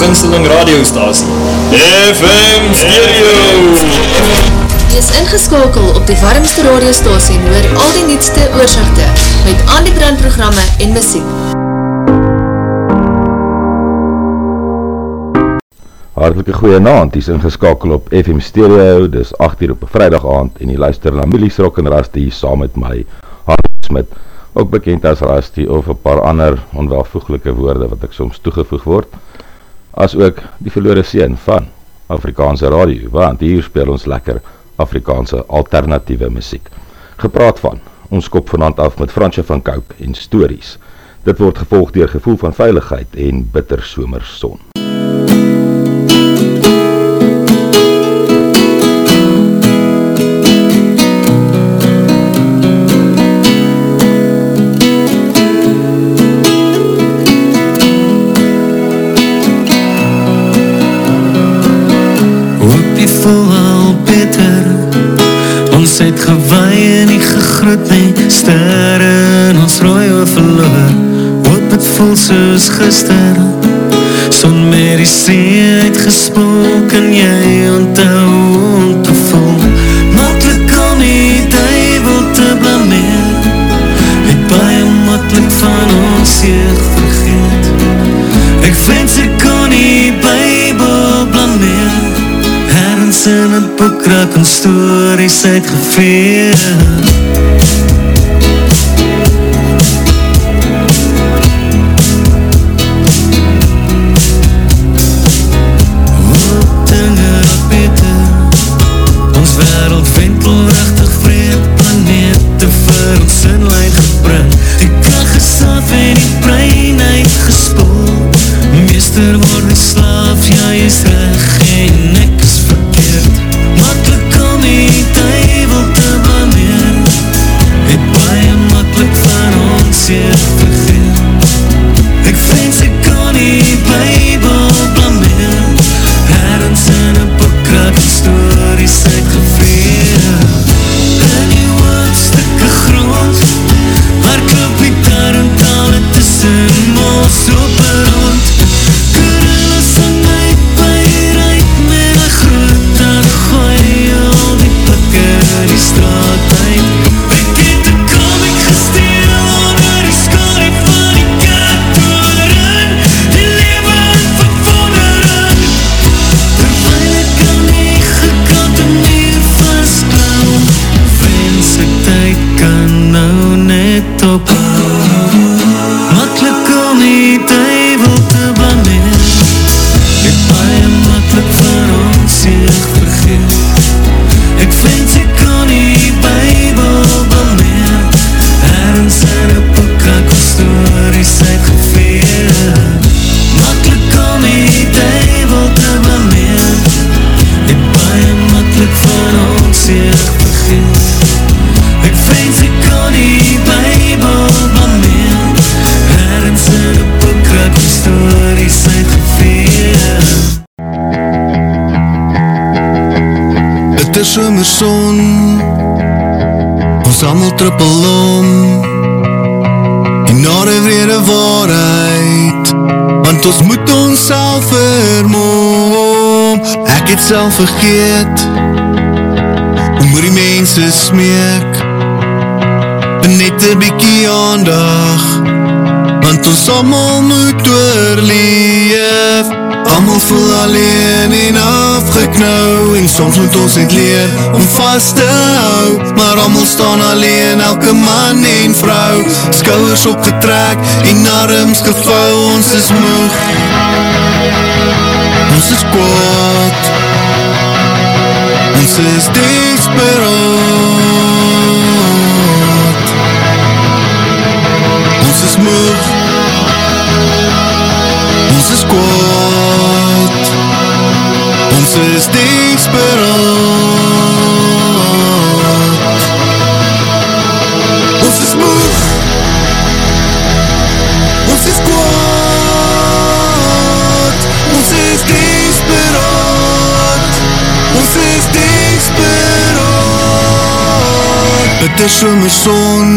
gunsteling radiostasie. FM Stereo. Wees ingeskakel op die warmste radiostasie en hoor al die nietste oorzichte met al die brandprogramme en muziek Hartelike goeie naand, die is ingeskakel op FM Stereo, dis 8 uur op een vrijdag aand en die luister na Milies Rock en Rastie saam met my, Hartel Smit. Ook bekend as Rastie of een paar ander onwelvoeglike woorde wat ek soms toegevoeg word, as ook die verloore sien van Afrikaanse radio, want hier speel ons lekker Afrikaanse alternatieve muziek. Gepraat van, ons kop vanand af met Fransje van Kouk en stories. Dit word gevolg dier gevoel van veiligheid en bitter somerson. Het gewaai en nie gegroet nie. Sterre in ons rooi overloor Hoop het voel soos gister. Son met die see uitgespook En jy onthou om te voel. Makkelijk kan die duivel te blameer. Het baie makkelijk van ons jeugd in een boek raak en stories uitgeveer trippel om En na die vrede waarheid. Want ons moet ons self vermoom. Ek het self vergeet moet die mense smeek. Net een bykie aandag. Want ons allemaal moet oorleef Amal voel alleen en afgeknou En soms moet ons het leer om vast te hou. Maar amal staan alleen, elke man en vrou. Skouwers opgetrek en arms gevou Ons is moeg. Ons is kwaad. Ons is desperaat. Ons is moeg. Ons is kwaad Desperaat Ons is moeg Ons is kwaad Ons is desperaat Ons is desperaat Het is somme son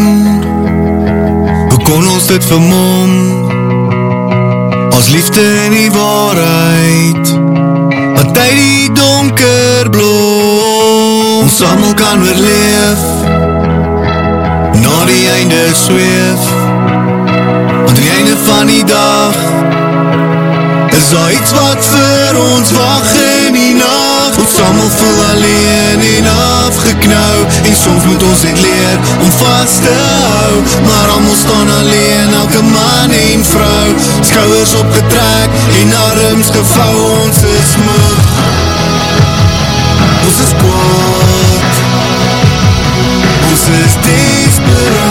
Hoe kon ons dit vermom Ons liefde in die waarheid Wat tyd die donker bloed Ons allemaal kan oorleef Na die einde zweef Want die einde van die dag Is daar iets wat vir ons wacht in die nacht. Ons allemaal voel alleen en afgeknauw En soms moet ons het leer om vast te hou. Maar allemaal staan alleen, elke man en vrou. Skouwers opgetrek en arms gevou Ons is moed Ons is kwaad. Ons is desperaat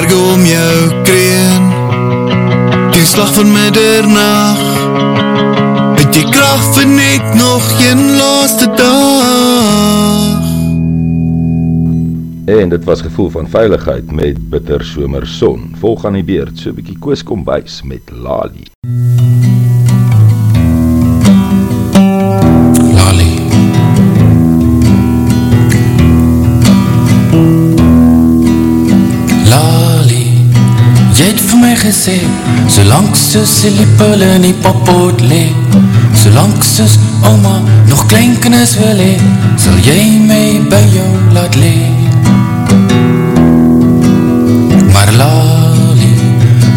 berge om jou kreen. Die slag van middernacht Het jy kracht vir net nog een laaste dag. En dit was gevoel van veiligheid met bitter somer son Volg aan die beerd, so bykie koos kom bys met Lali gesê Solang soos die lippel in die poppoot le Solang soos oma nog kleinkenis wil he Sal jy my by jou laat le Maar lali,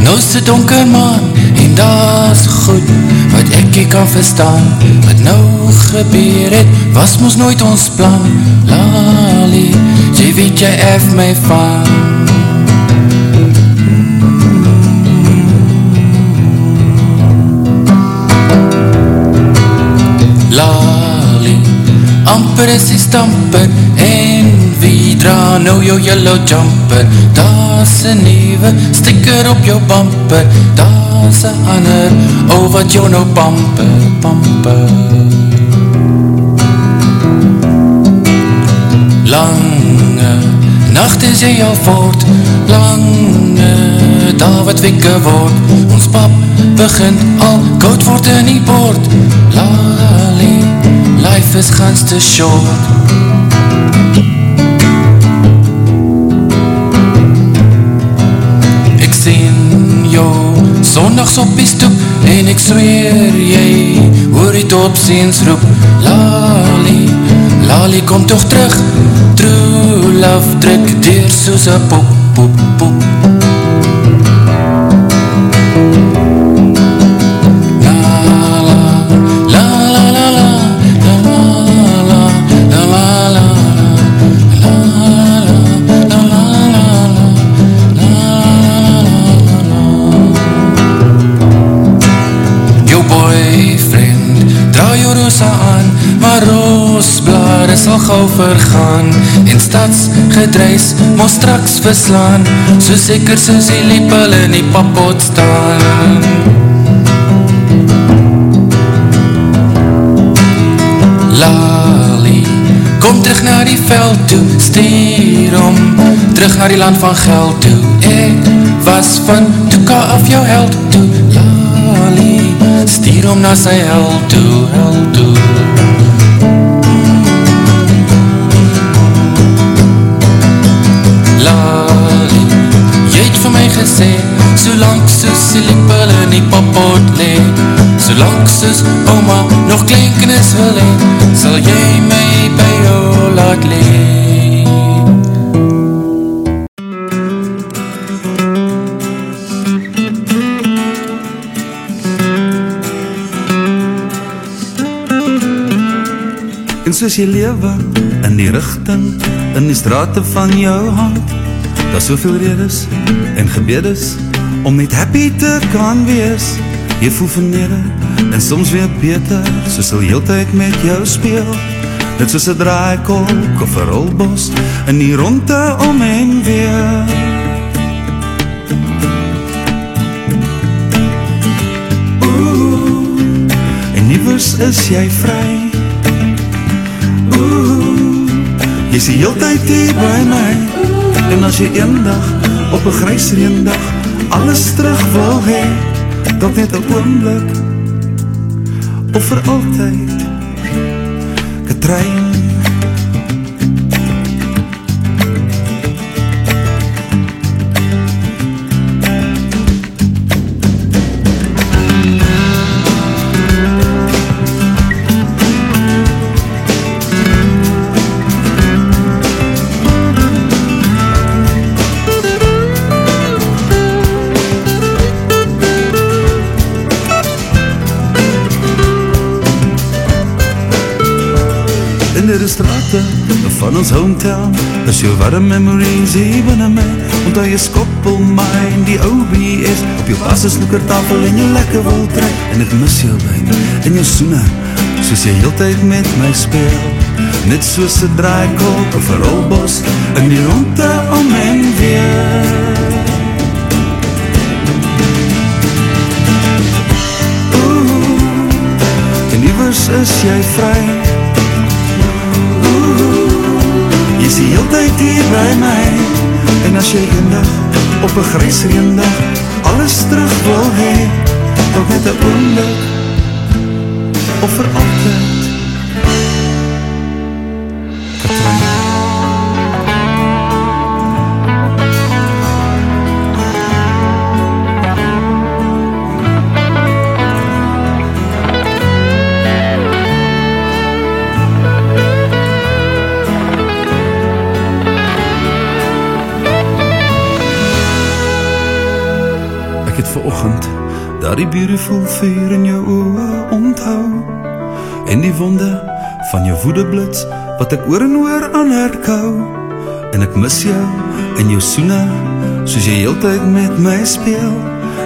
nou is die donker man En daas goed wat ek jy kan verstaan Wat nou gebeur het, was moes nooit ons plan. Lali, jy weet jy ef my van Amper is die stamper En wie dra nou jou yellow jumper. Da's een nieuwe sticker op jou bumper. Da's een ander Oh wat jou nou bumper, bumper. Lange nacht is jy al voort Lange daar wat wikke word. Ons pap begint al koud word in die bord Lali, life is gans te short Ek sien jou sondags op die stoep En ek zweer jy hoor die topziens roep Lali, Lali kom toch terug. True love druk deur soos a pop, pop, pop sal vergaan En stadsgedreis moest straks verslaan So seker soos die lepel in die papot staan. Lali, kom terug na die veld toe Stier om, terug na die land van geld toe. Ek was van Tuka af jou held toe. Lali, stier om na sy held toe, held toe gesê Solang soos die lippel in die papot le Solang soos oma nog klinkenis wil he Sal jy my by jou laat le En soos jy lewe in die richting In die straten van jou hand Daar soveel redes en gebedes Om net happy te kan wees. Jy voel vernede en soms weer beter So sal heel tyd met jou speel. Net soos een draaikolk of een rolbos In die ronde om en weer. Nieuwers is jy vry. Oeh, jy is die heel tyd hier by my En as jy een dag, op een grijs reendag Alles terug wil hee, dat net een oomblik Of vir altyd. Katrein van ons hometown. Is jou warm memories hier binnen my. Onthou jy skoppel my in die OBS Op jou passe snoekertafel en jou lekker wil trek En ek mis jou by in jou soene Soos jy heel tyd met my speel. Net soos een draaikolk of een rolbos In die rondte om en weer. Oeh, en nieuwers is jy vry Jy is die heel tyd hier by my. En as jy een dag op een grijs reendag Alles terug wil hee Dan net een oomblik Of vir altyd Katrijn Ek het verochend daar die beautiful vuur in jou oe onthou En die wonde van jou woedeblits wat ek oor en oor aan herkou En ek mis jou en jou soene soos jy heel tyd met my speel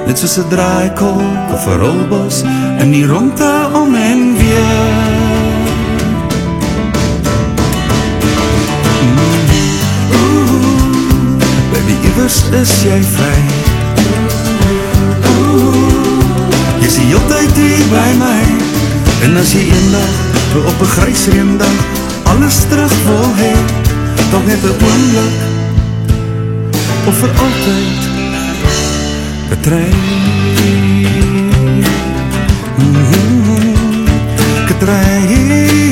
Net soos een draaikolk of een rolbos in die rondte om en weer Mm, Oeh, baby, iwers is jy vry Is die heel tyd hier by my. En as jy een dag op een grijs reendag Alles terug wil hee Dan net een oomblik Of vir altyd Katrein Mhm. Katrein En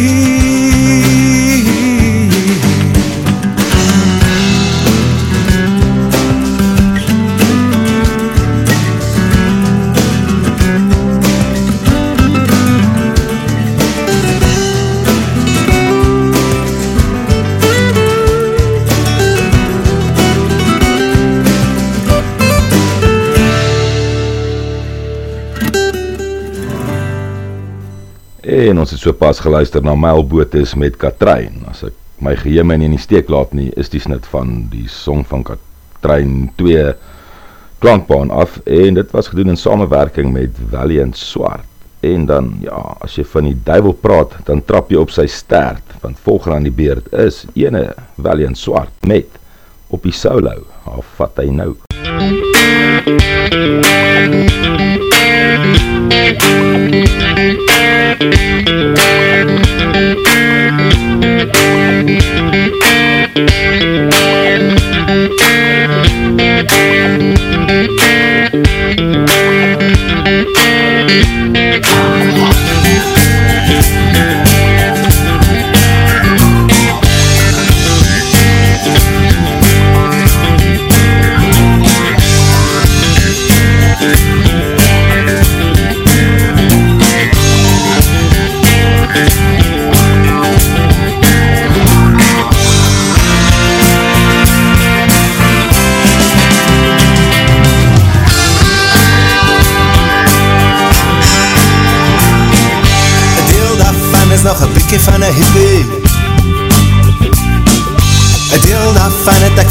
ons het so pas geluister na Mylbotes met Katrein. As ek my geheim nie in die steek laat nie, is die snit van die song van Katrein 2 klankbaan af en dit was gedoen in samewerking met Valiant Swart. En dan ja, as jy van die duiwel praat, dan trap jy op sy stert, want volgende aan die beurt is ene Valiant Swart met op die solo. Haar vat hy nou. Een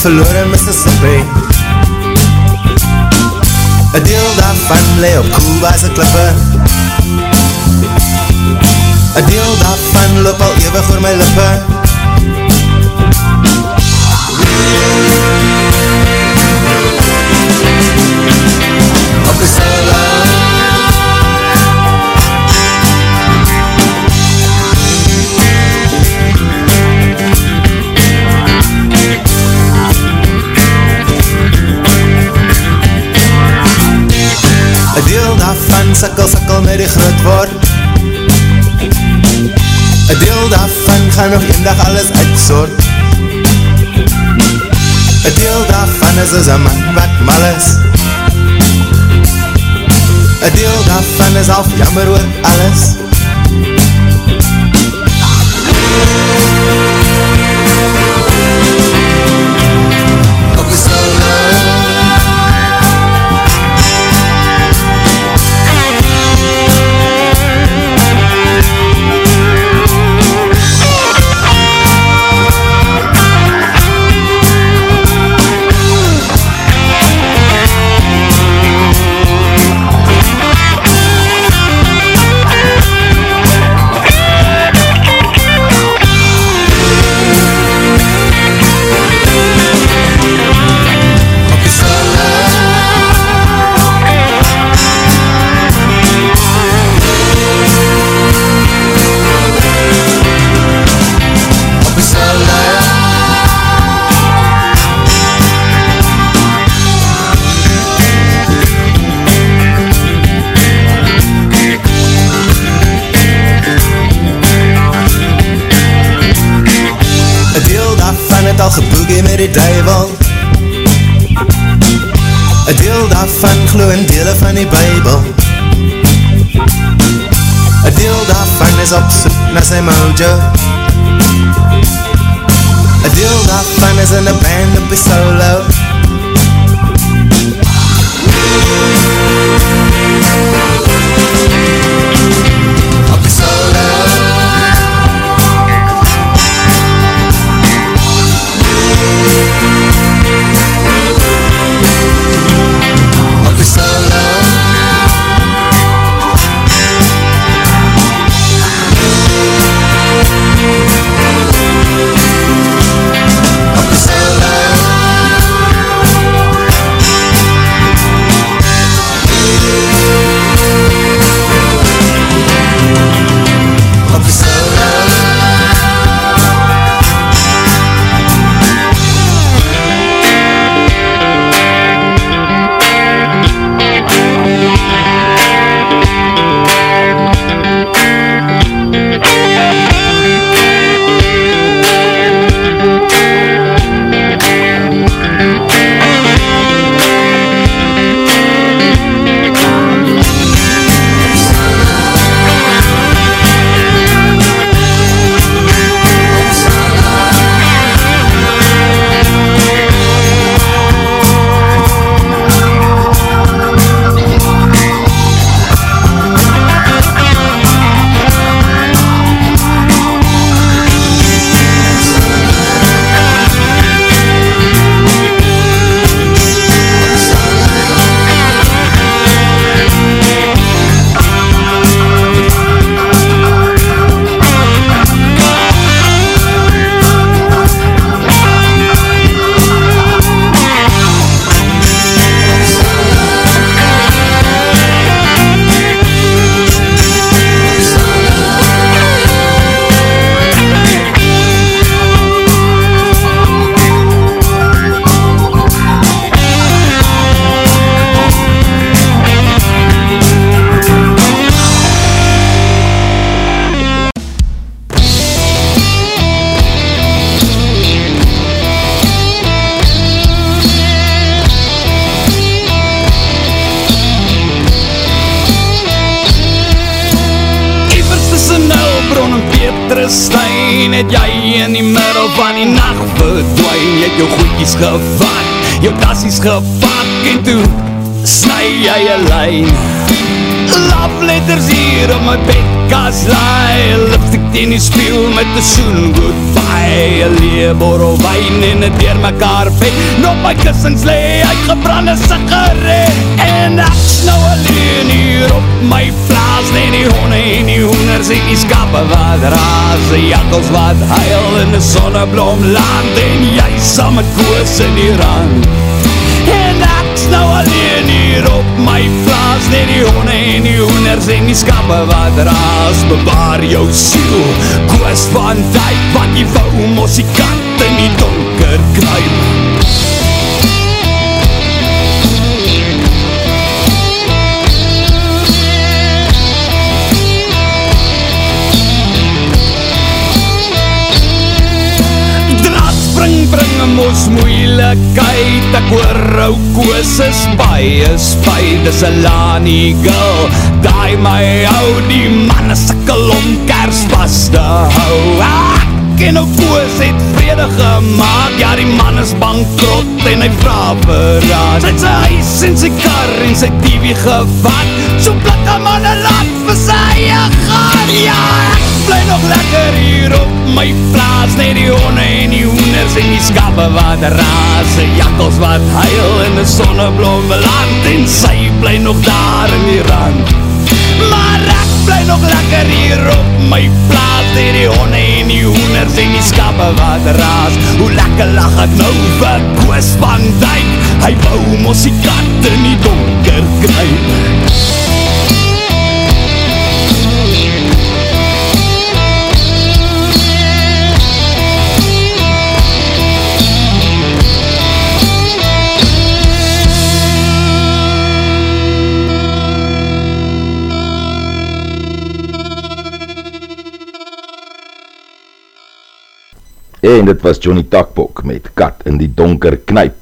verloor in Mississippi Een deel daarvan lê op Cuba's klippe Een deel daarvan loop al eeuwig oor my lippe met die groot word. Een deel daarvan gaan nog een dag alles uitsoort Een deel daarvan is as een man wat mal is. Een deel daarvan is half jammer oor alles. al in dele van die bybel Een deel daarvan is op soek na sy mojo Een is in een band op die solo gepak en toe snu jy een lijn. Love letters hier op my bedkast laai. Lipstick in die spiel met die soen goodbye Leeborrel wijn en het dier mekaar bed Nog my kussings lee uitgebrande sigaret. En ek nou alleen hier op my plaas Nee die honde en die hoenders en die skape wat raas. Die jakkels wat huil in die sonneblom land. En jy saam met koos in die rand En ek is nou alleen hier op my plaas Net die honde en die hoenders en die skappe wat raas. Bewaar jou siel, koos van duik Want die wou mos die kat in die donker kruip Ek hoor ou koos is baie spijt Dis a Lani girl. Daai my ou die man is sikkel om kerspas te hou. Ek en ou koos het vrede gemaakt Ja die man is bankrot en hy vraag verraad Sy het sy huis en sy kar en sy TV gevat. So blikke man en laat vir sy gaan Ja. Ek bly nog lekker hier op my plaas Net die honde en die hoenders en die skappe wat raas. Jakkels wat huil in die sonneblome land En sy bly nog daar in die rand. Maar ek bly nog lekker hier op my plaas Net die honde en die hoenders en die skappe wat raas. Hoe lekker lach ek nou vir Koos van Dijk. Hy wou mos die kat in die donker kruip En dit was Johnny Takbok met Kat in die donker knyp.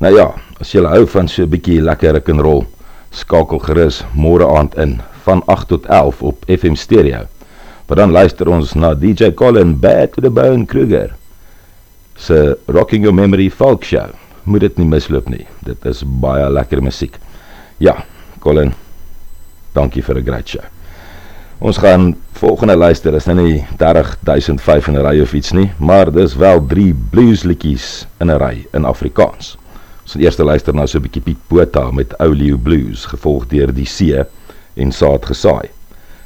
Nou ja, as jy hou van so 'n bietjie lekker rock'n'roll, skakel gerus môre aand in van 8 tot 11 op FM Stereo. Maar dan luister ons na DJ Colin Bad to the Bone Kruger. Se Rocking Your Memory Folk Show. Moet dit nie misloop nie. Dit is baie lekker musiek. Ja, Colin. Dankie vir 'n great show. Ons gaan volgende luister, is nou nie 30.005 in 'n ry of iets nie, maar dis wel 3 bluesliedjies in 'n ry in Afrikaans. Ons gaan eers luister na so 'n bietjie Piet Botha met Ou Leeu Blues, gevolg deur Die See en Saad gesaai.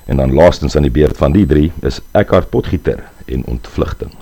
En dan laastens aan die beurt van die 3 is Eckhart Potgieter en Ontvlugting.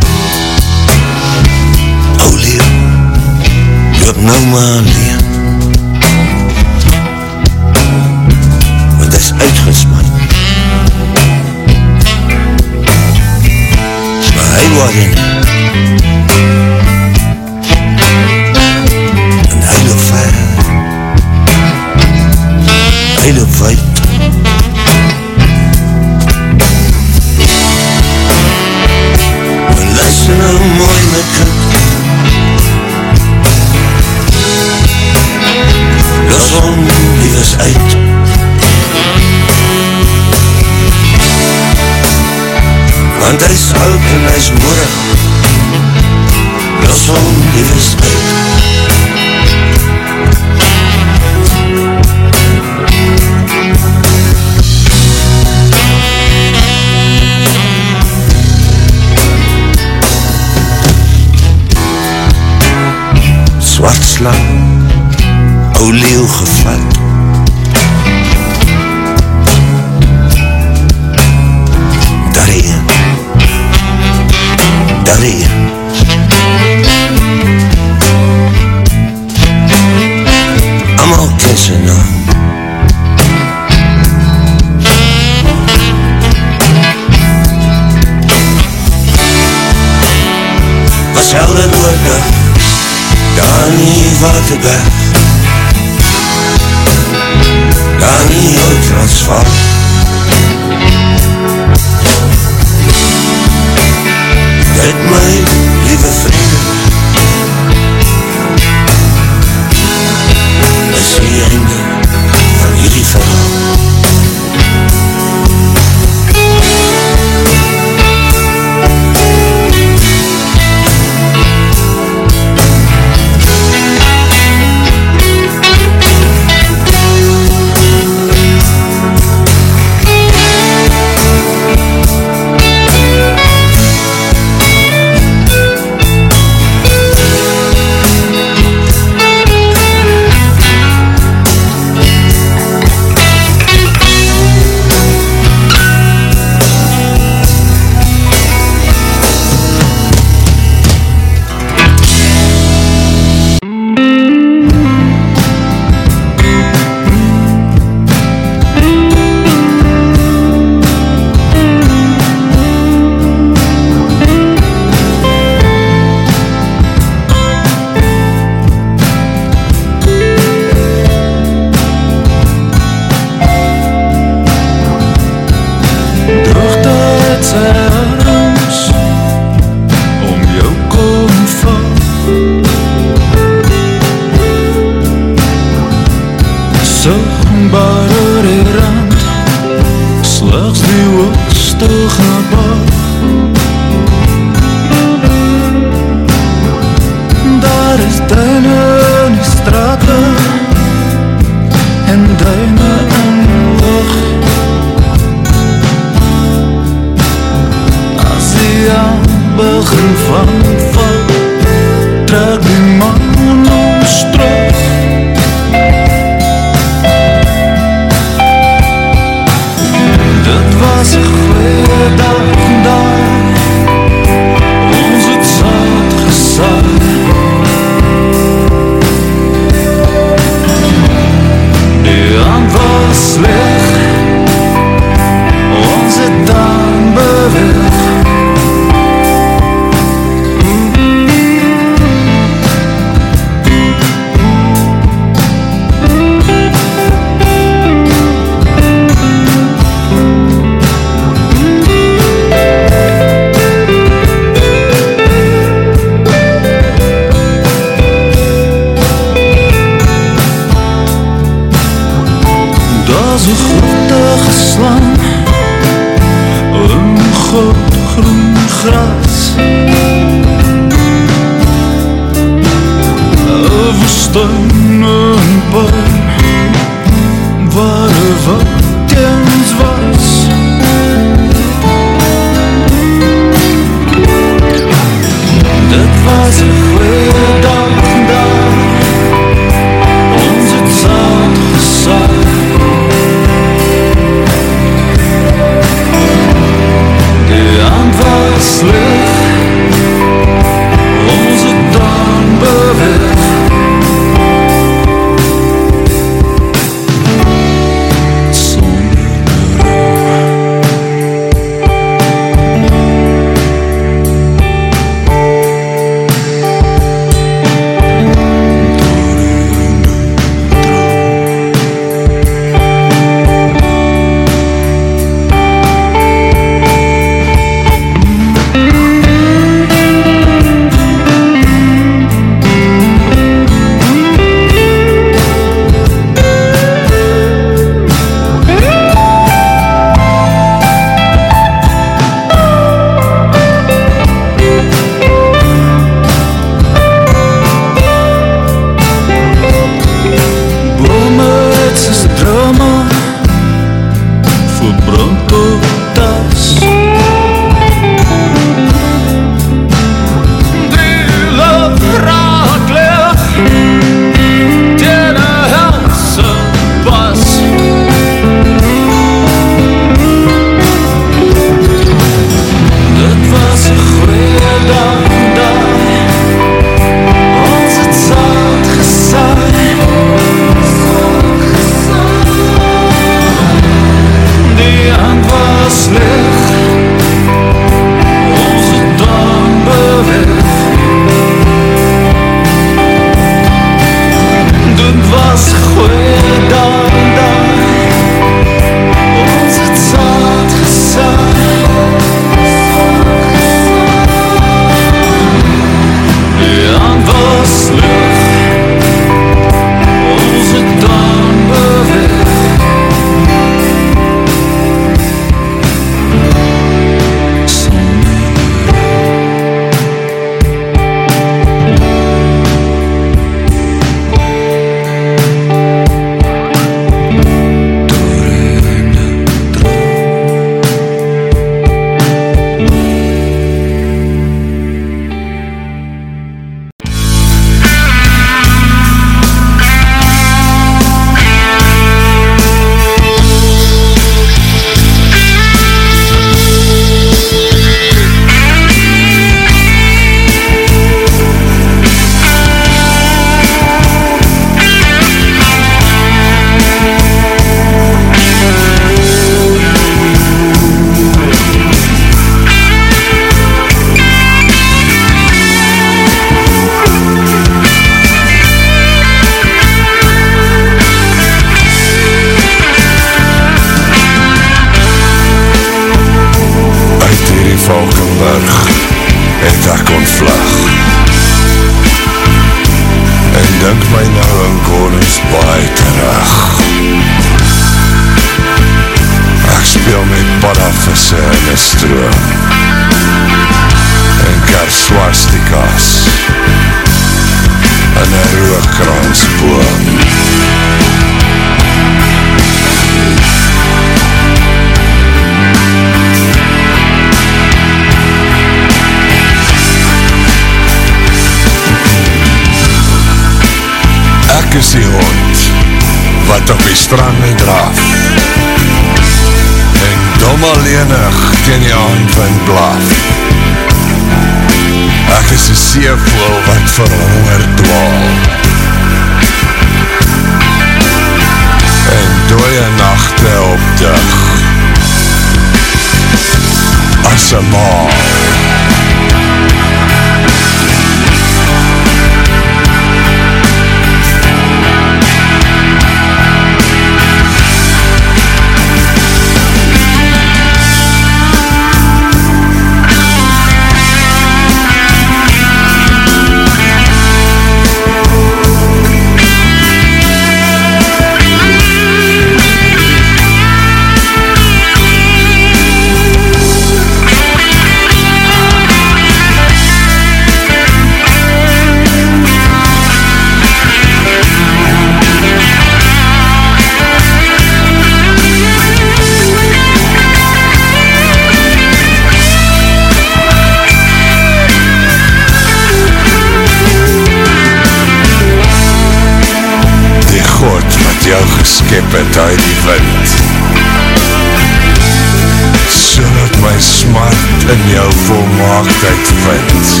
In jou volmaaktheid vind.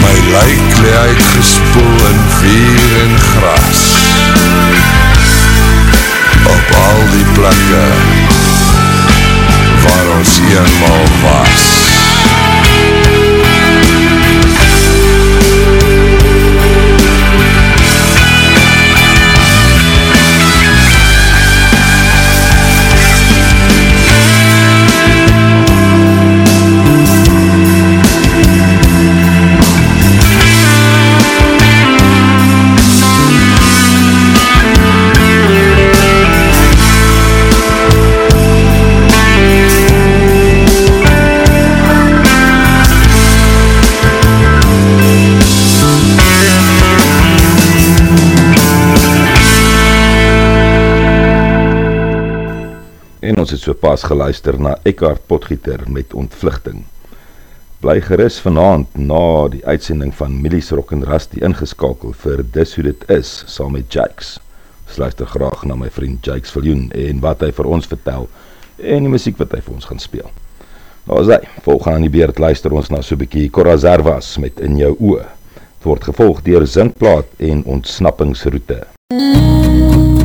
My lijk lee uitgespoel in vier en gras. Op al die plekke waar ons eenmaal was het so pas geluister na Eckhart Potgieter met ontvluchting. Bly geris vanavond na die uitsending van Milies Rock en Rusty ingeskakel vir Dis Hoe Dit Is saam met Jakes. Ons luister graag na my vriend Jakes Viljoen en wat hy vir ons vertel en die muziek wat hy vir ons gaan speel. Nou as hy, volgende aan die beurt luister ons na so bykie Corazervas met In Jou Oe. Het word gevolg dier Zinkplaat en Ontsnappingsroute. Ek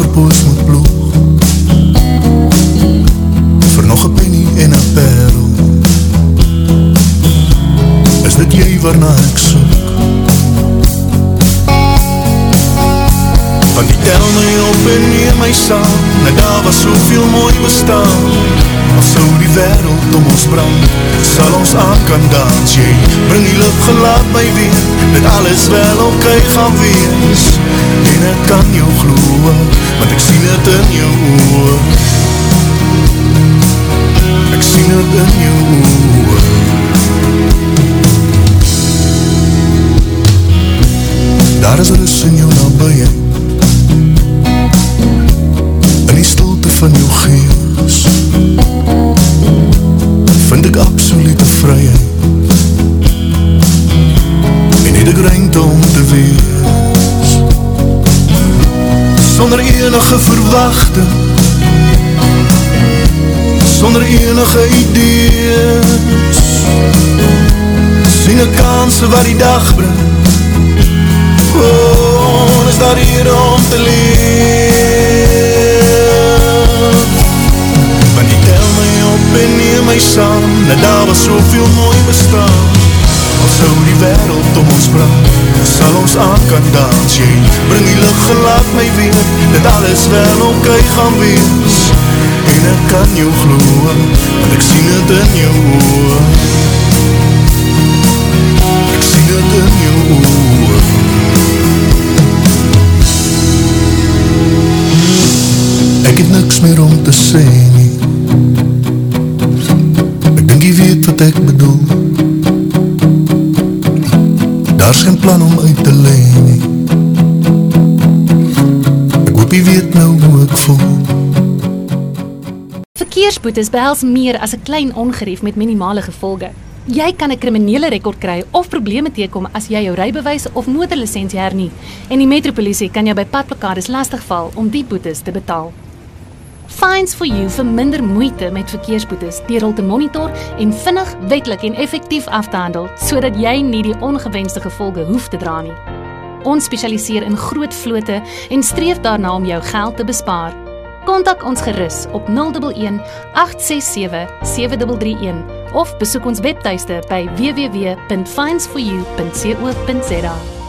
Ons onverpoos moet ploeg Vir nog een penny en een perl. Is dit jy waarna ek soek? Want die tel my op en neem my saam. Na daar was soveel mooi bestaan die wereld om ons brand Sal ons aan kan dans. Jy bring die lucht, gelaat my weer. Dat alles wel ok gaan wees. En ek kan jou gloe Want ek sien het in jou oor. Ek sien het in jou oor. Daar is rus in jou nabijheid In die stilte van jou gees verwachting Sonder enige idees Sien ek kansen waar die dag brengt. Gewoon is daar hier om te leer Want die tel my op en neem my saam Na daar was soveel mooi bestaan Al sou die wereld om ons brand sal ons aan kan dans Jy bring die lucht gelaat my weer Dat alles wel ok gaan wees. En ek kan jou gloe Want ek sien het in jou oor. Ek sien het in jou oor. Ek het niks meer om te sê nie. Ek dink jy weet wat ek bedoel Daar is geen plan om uit te leen nie Ek hoop jy weet nou hoe ek voel Verkeersboetes behels meer as 'n klein ongerief met minimale gevolge. Jy kan 'n kriminele rekord kry of probleme teekom as jy jou rybewys of motorlisensie hernie en die metropolisie kan jou by padplekades lastigval om die boetes te betaal. Fines for you vir minder moeite met verkeersboetes deur hul te monitor en vinnig, wetlik en effektief af te handel sodat jy nie die ongewenste gevolge hoef te dra nie. Ons spesialiseer in groot vlote en streef daarna om jou geld te bespaar. Kontak ons gerus op 011 867 7331 of besoek ons webtuiste by www.finds4u.co.za.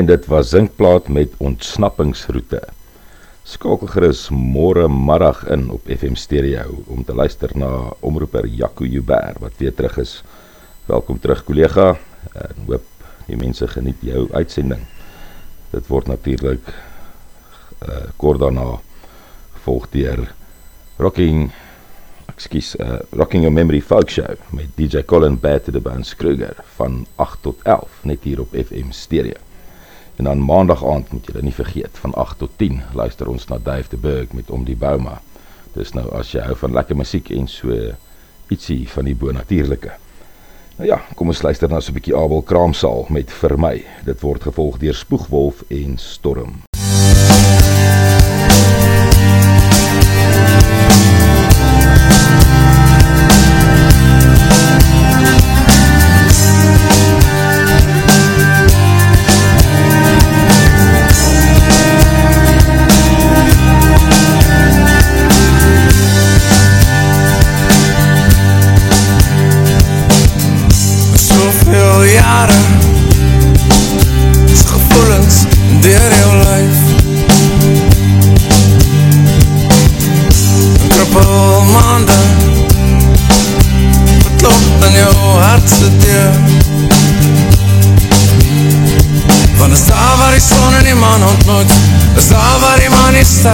En dit was Zinkplaat met ontsnappingsroute. Skakel gerus môre middag in op FM Stereo om te luister na omroeper Jaco Joubert wat weer terug is. Welkom terug kollega en hoop die mense geniet jou uitsending. Dit word natuurlik uh, kort daarna gevolg deur Rocking ekskuus, uh, Rocking Your Memory Folk Show met DJ Colin Bad to the Bones Kruger van 8 tot 11 net hier op FM Stereo. En dan maandag aand moet julle nie vergeet van 8 tot 10 luister ons na Dave de Burg met Om die Bouma. Dis nou as jy hou van lekker musiek en so ietsie van die bonatuurlike. Nou ja, kom ons luister nou so 'n bietjie Abel Kraamsaal met vir my. Dit word gevolg deur Spoegwolf en Storm.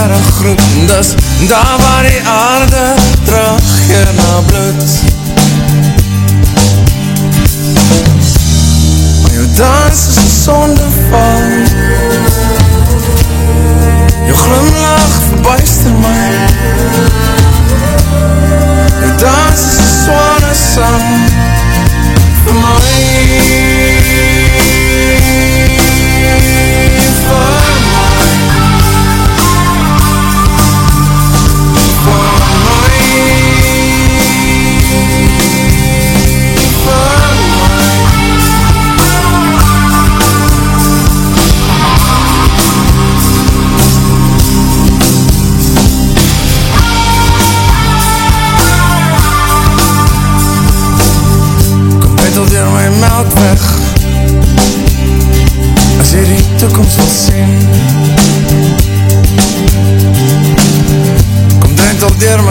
Sterre groep Dis daar waar die aarde teruggeer na bloed. Maar jou dans is een sondeval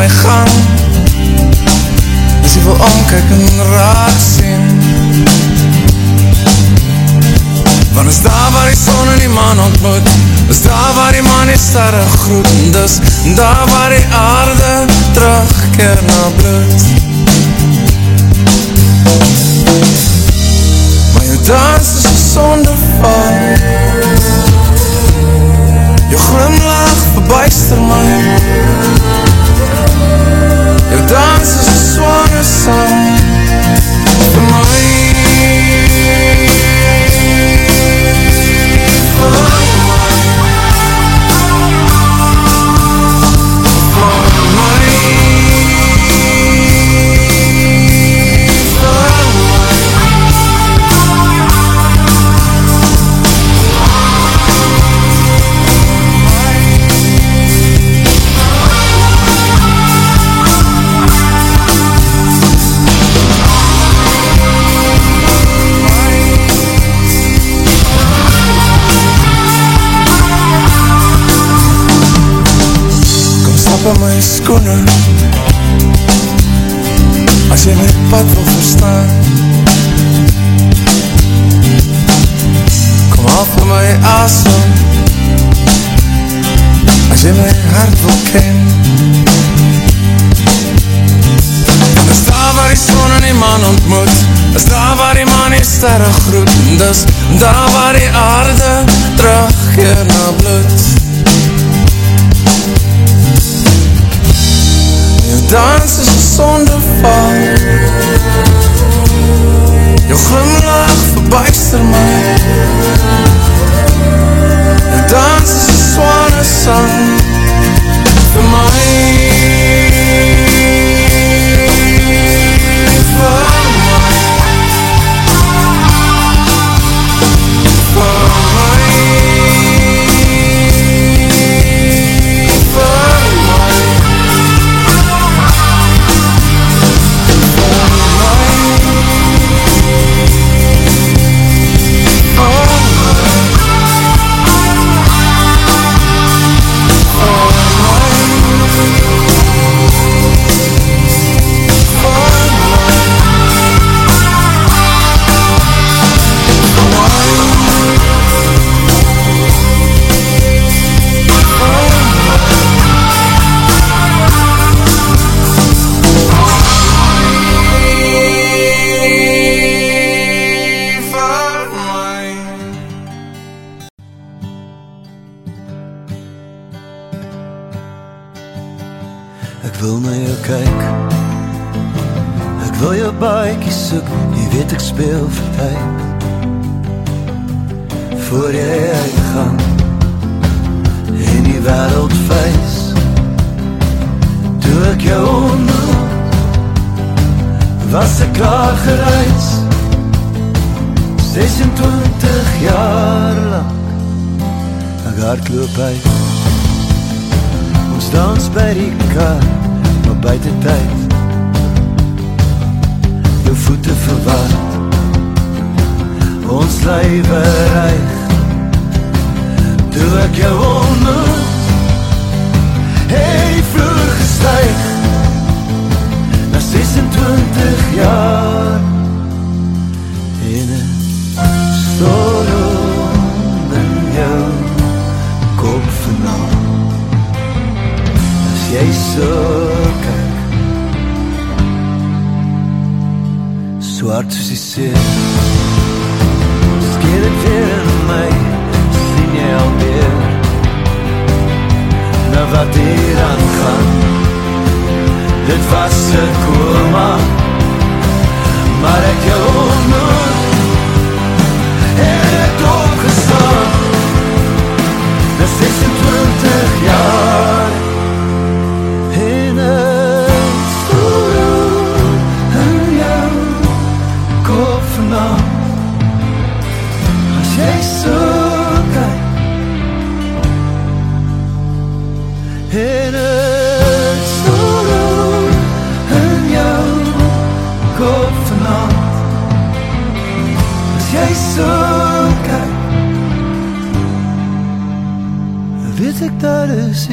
my gang As jy wil omkijk en raak sien Want is daar waar die son en die maan ontmoet? Is daar waar die maan die sterre groet? Dis daar waar die aarde terugkeer na bloed. Maar jou dans is een sondeval Jou. Glimlach verbuister my op my skoene As jy my pad wil verstaan Kom af vir my asem As jy my hart wil ken En is daar waar die son en die man ontmoet Is daar waar die man die sterre groet Dis daar waar die aarde terugkeer na bloed dans is een sondeval Jou glimlach verbuister my. Jou dans is een swane sang Vir my kyk. Ek wil jou baiekie soek Jy weet ek speel vir tyd. Voor jy uitgaan En die wereld vuis Toe ek jou ontmoet Was ek klaar gereis. 26 jaar lang Ek hardloop uit. Ons dans by die kar Maar buiten tyd Jou voete verwaard Ons lijwe reig Toe ek jou ontmoet Hey, vroeg gestuig Na 26 jaar En een storm in jou kop vanavond As jy so Swart soos die see Skeer het weer in my Sien jy alweer. Na wat hier aangaan Dit was een koma Maar ek jou ontmoet En ek opgestaan Na 26 Weet ek daar is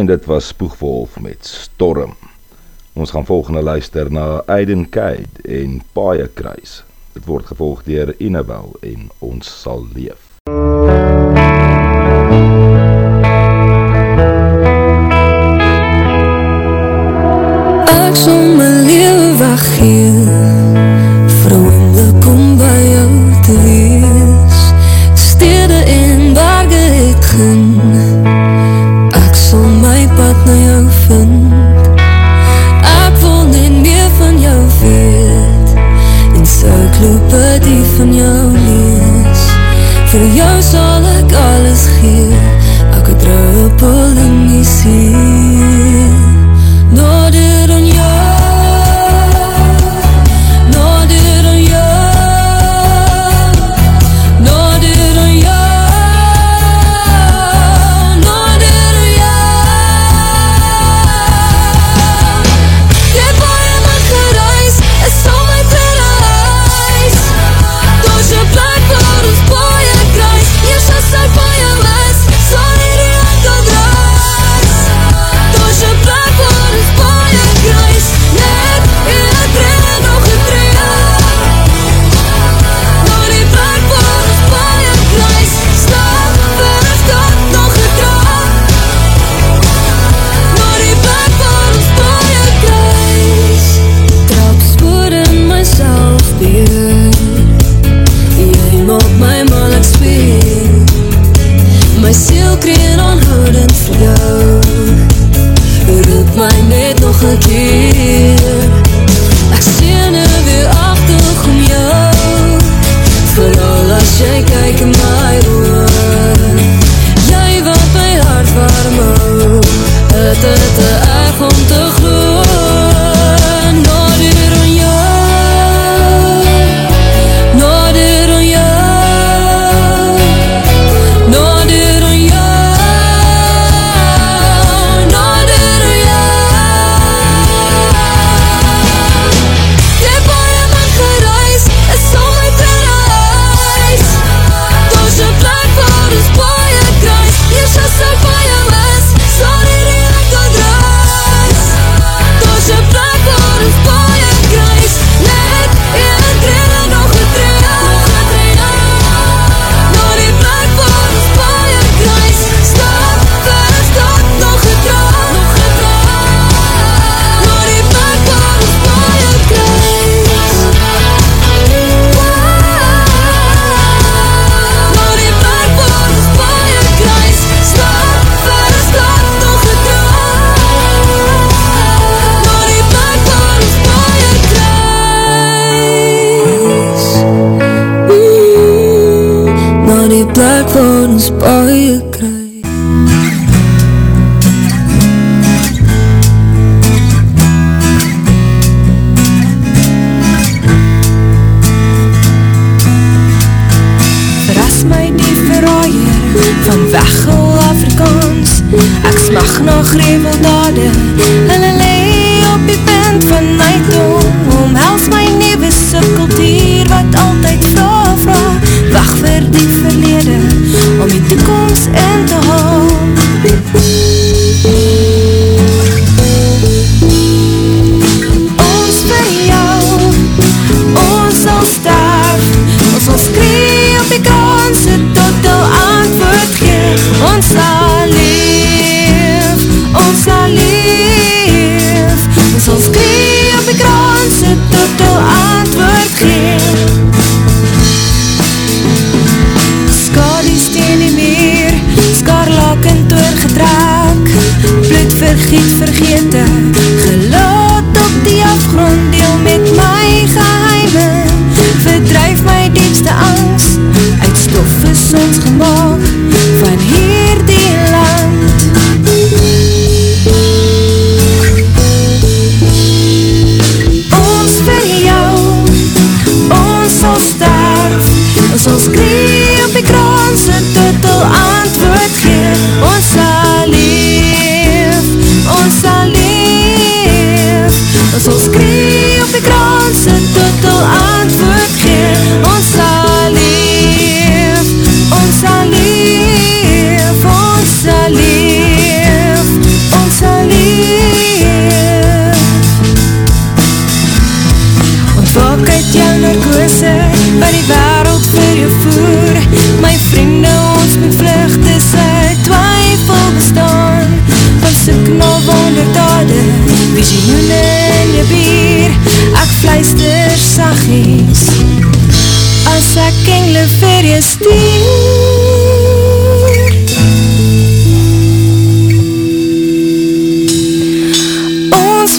En dit was Spoegwolf met Storm. Ons gaan volgende luister na Aiden Kade en Paie Kruis. Dit word gevolg deur Inabel en Ons sal leef. Ek sal my lewe weggee Vir van jou lees Vir jou sal ek alles gee. Elke druppel in die see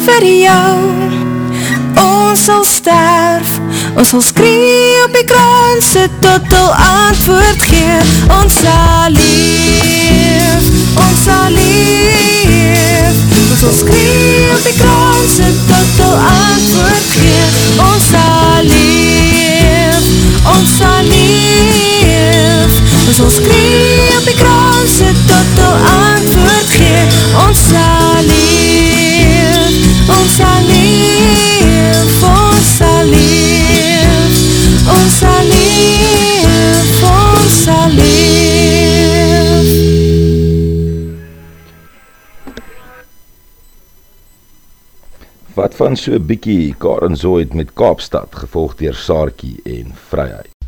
vir jou Ons sal sterf. Ons sal skree op die kraanse Tot al antwoord gee. Ons sal leef. Ons sal leef. Ons sal skree op die kraanse Tot al antwoord gee. Ons sal leef. Ons sal leef. Ons sal skree van so 'n bietjie Karen Zoid met Kaapstad, gevolg deur Saartjie en Vryheid.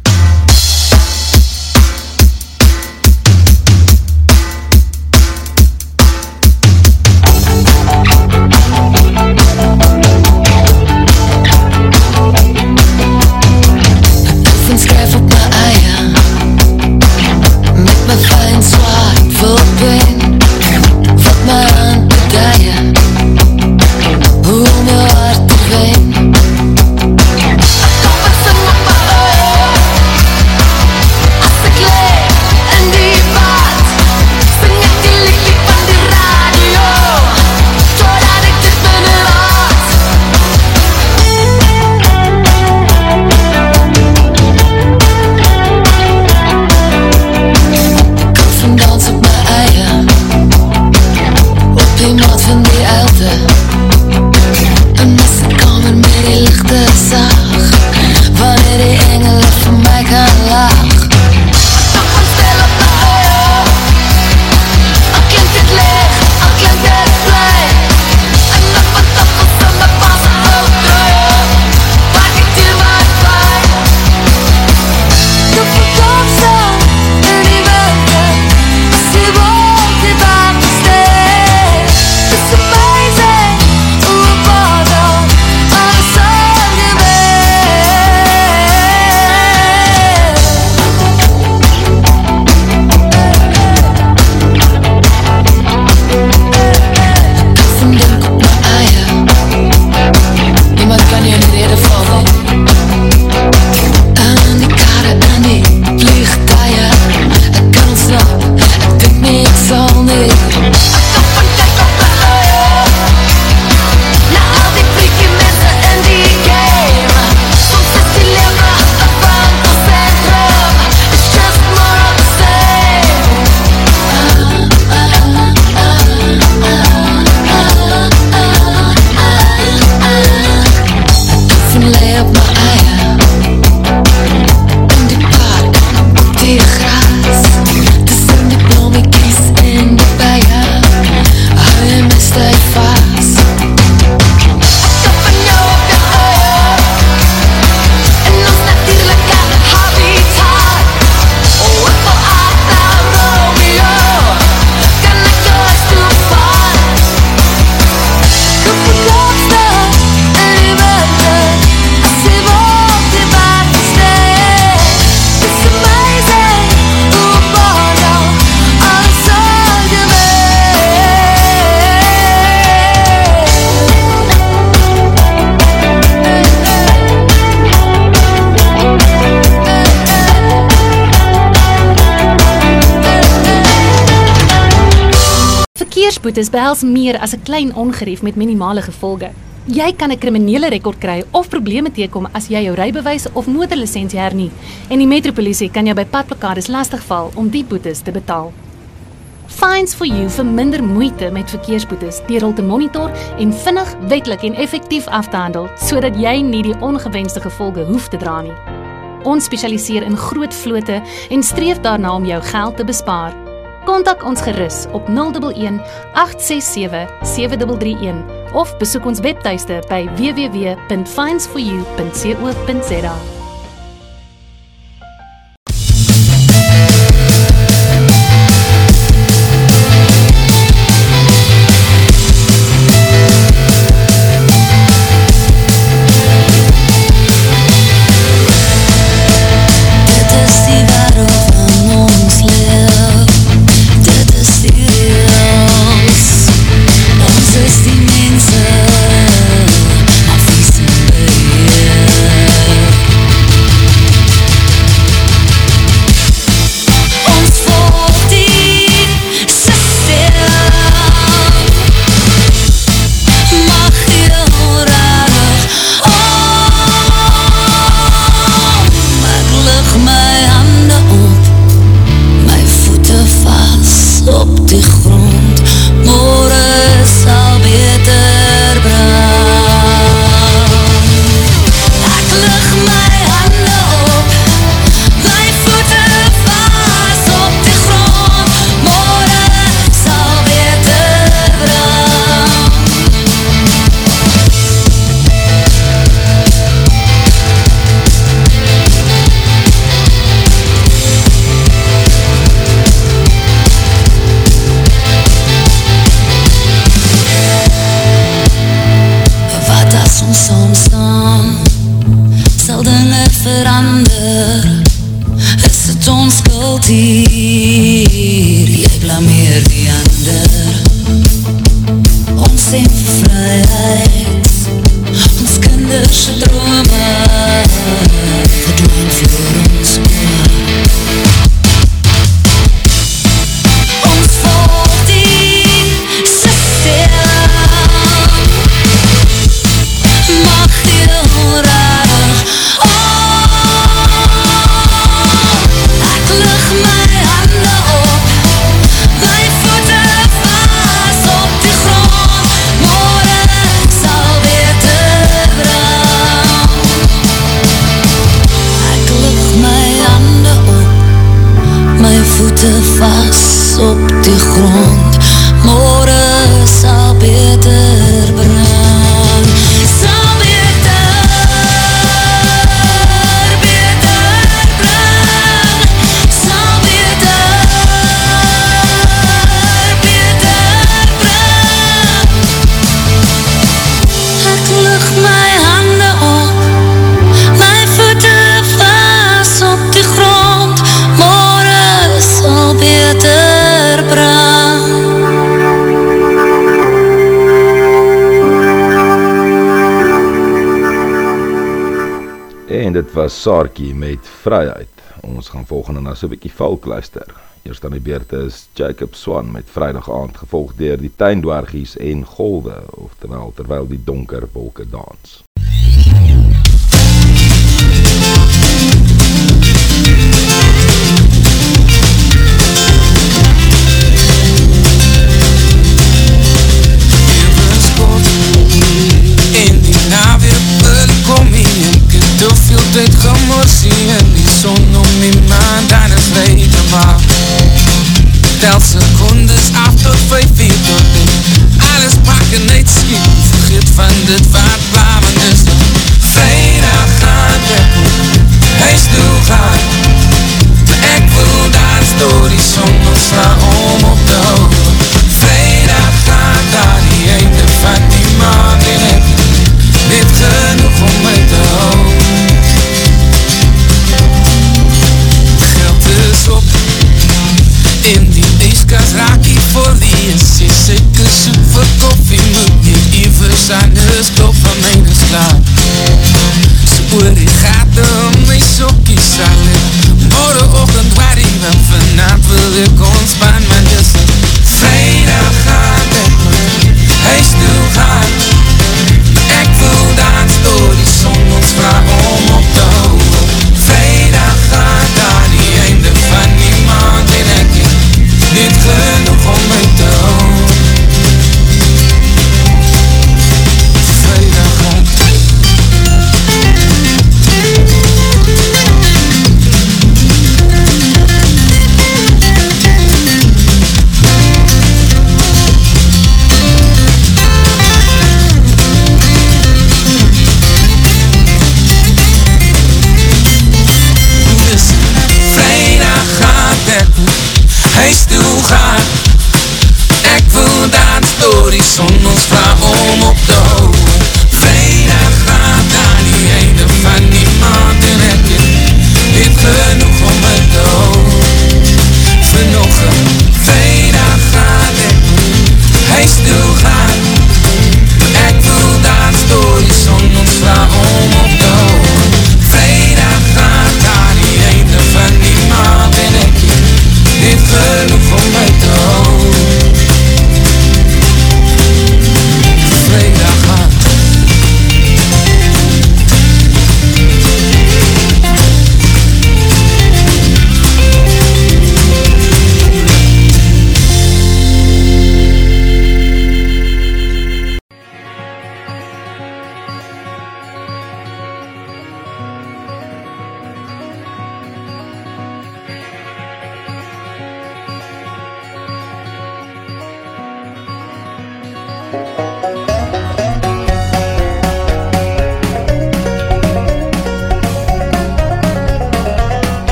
Verkeersboetes behels meer as 'n klein ongerief met minimale gevolge. Jy kan 'n kriminele rekord kry of probleme teekom as jy jou rybewys of motorlisensie hernie en die metropolisie kan jou by padplekades lastigval om die boetes te betaal. Fines for you vir minder moeite met verkeersboetes deur hul te monitor en vinnig, wetlik en effektief af te handel sodat jy nie die ongewenste gevolge hoef te dra nie. Ons spesialiseer in groot vlote en streef daarna om jou geld te bespaar. Kontak ons gerus op 011 867 7331 of besoek ons webtuiste by www.finds4u.co.za. Saartjie met Vryheid. Ons gaan volgende na so 'n bietjie valk luister. Eers aan die beurt is Jacob Swan met Vrydag aand gevolg deur die tuindwergies en golwe, oftewel terwyl die donker wolke dans.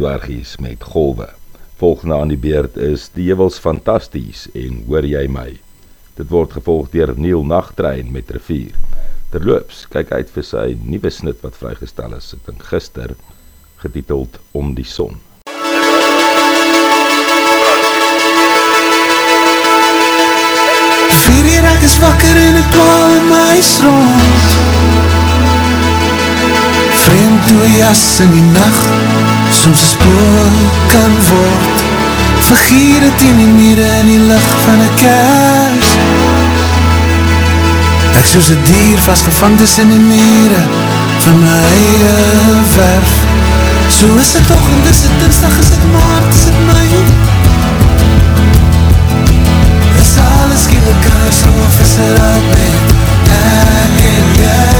dwergies met golwe. Volgende aan die beurt is Die heuwels fantasties en Hoor jy my. Dit word gevolg deur Neil Nagtrein met Rivier. Terloops, kyk uit vir sy nuwe snit wat vrygestel is, ek dink gister, getiteld Om die son. Vier hier ek is wakker en ek pla in my strand Vreemd toe jas in die nacht soms 'n speel kan word. Figure teen die mure in die licht van 'n kaars Ek soos 'n dier vasgevang tussen die mure van my eie werf. So is dit oggend, is dit dinsdag, is dit maart, is dit my. Is alles skielik kaars of is dit al met ek en jy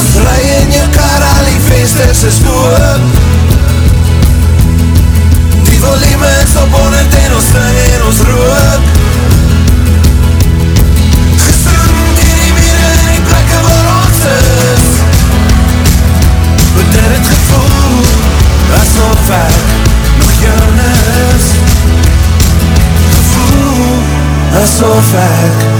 Ry in jou kar, al die vensters is oop Die volume is op 100 en ons sing en ons rook Gesoen in die mure en die plekke waar ons is Wanneer het gevoel, asof ek nog joune is Gevoel, asof ek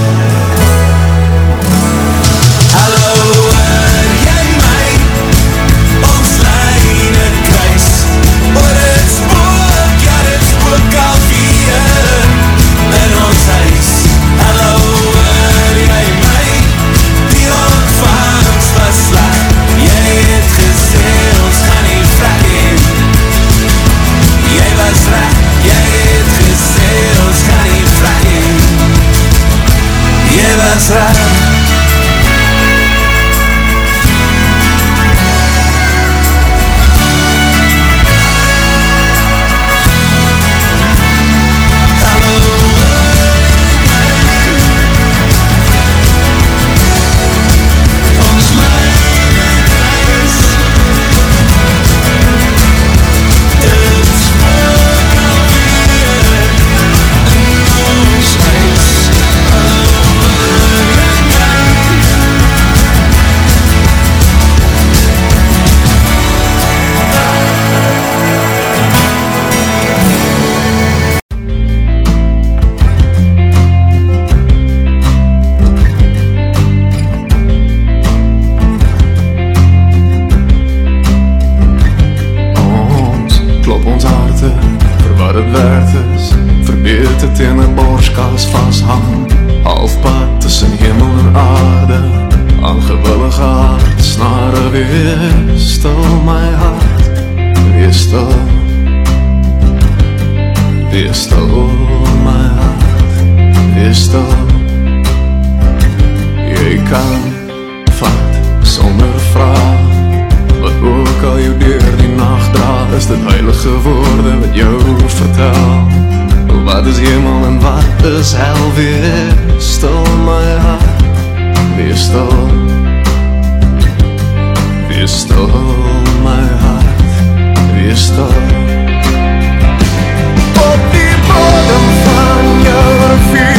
Cause how stole my heart. You stole You stole my heart. You stole. But the bottom from your feet.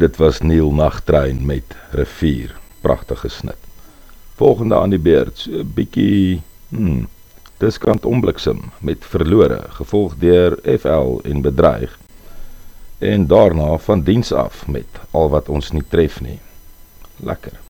dit was Neil Nagtrein met Rivier, pragtig gesnit. Volgende aan die beurt, so bietjie hmm, diskant onbliksem met Verlore, gevolg deur FL en Bedreig. En daarna van diens af met Al wat ons nie tref nie. Lekker.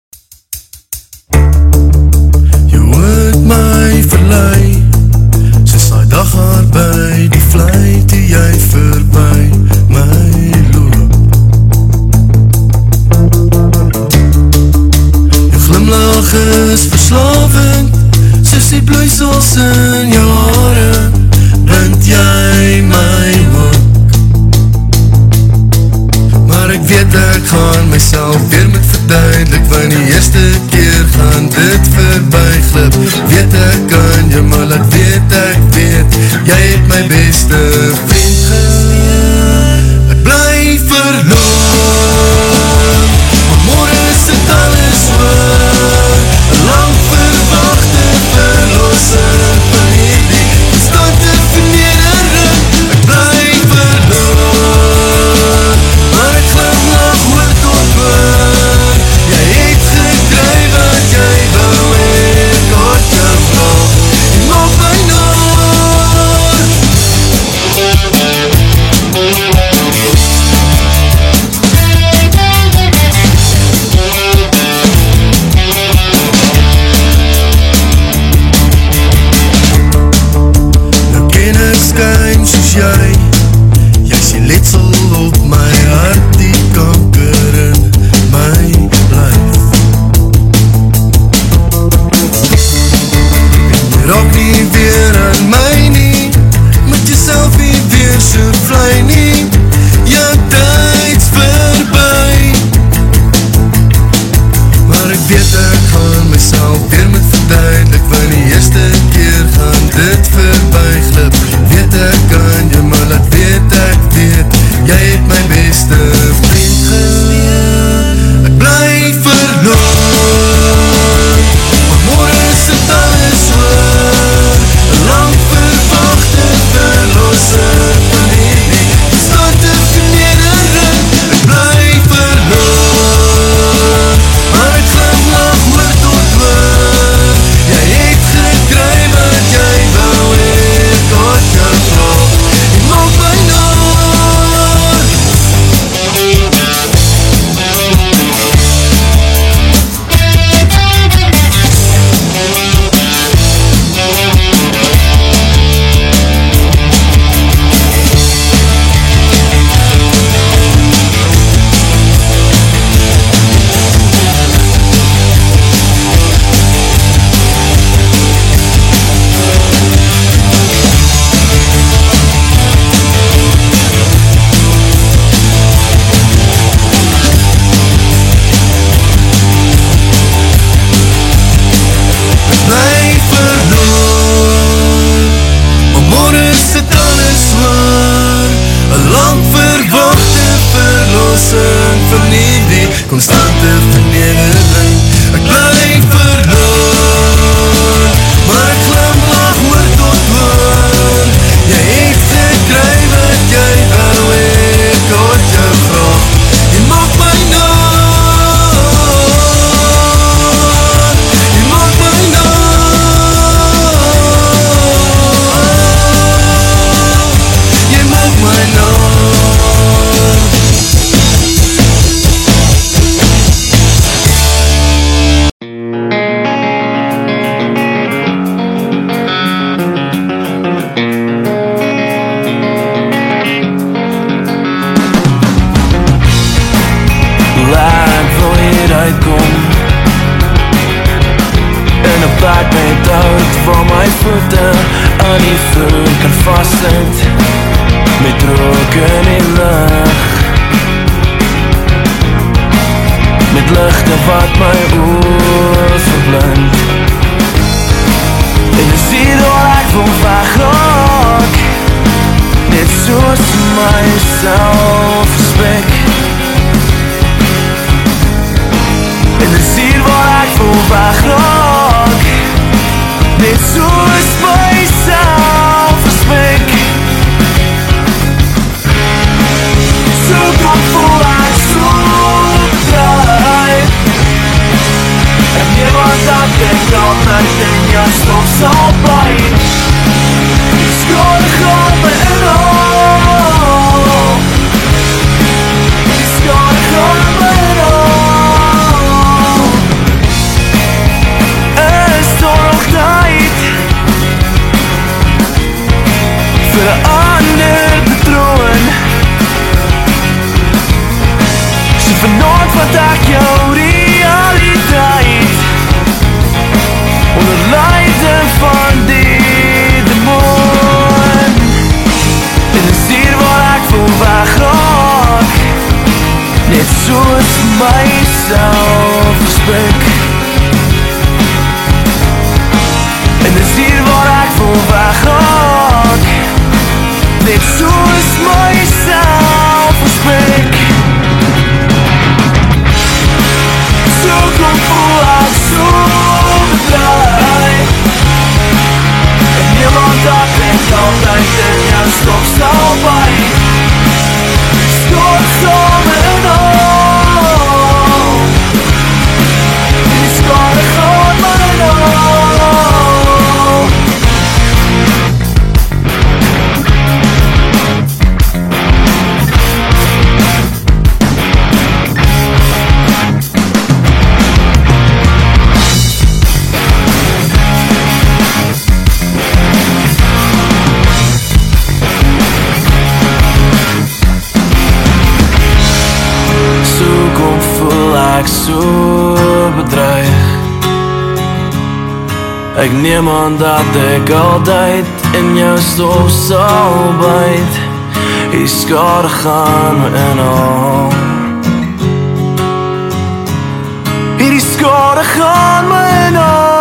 Your passion, your soul so bright. Net soos myself verspik En is hier waar ek voel wegraak Net soos myself verspik So kom voel ek so bedreig En niemand dat ek altyd in jou stok sal byt Ek neem aan dat ek altyd in jou stof sal byt. Die skade gaan my inhaal. Hierdie skade gaan my inhaal.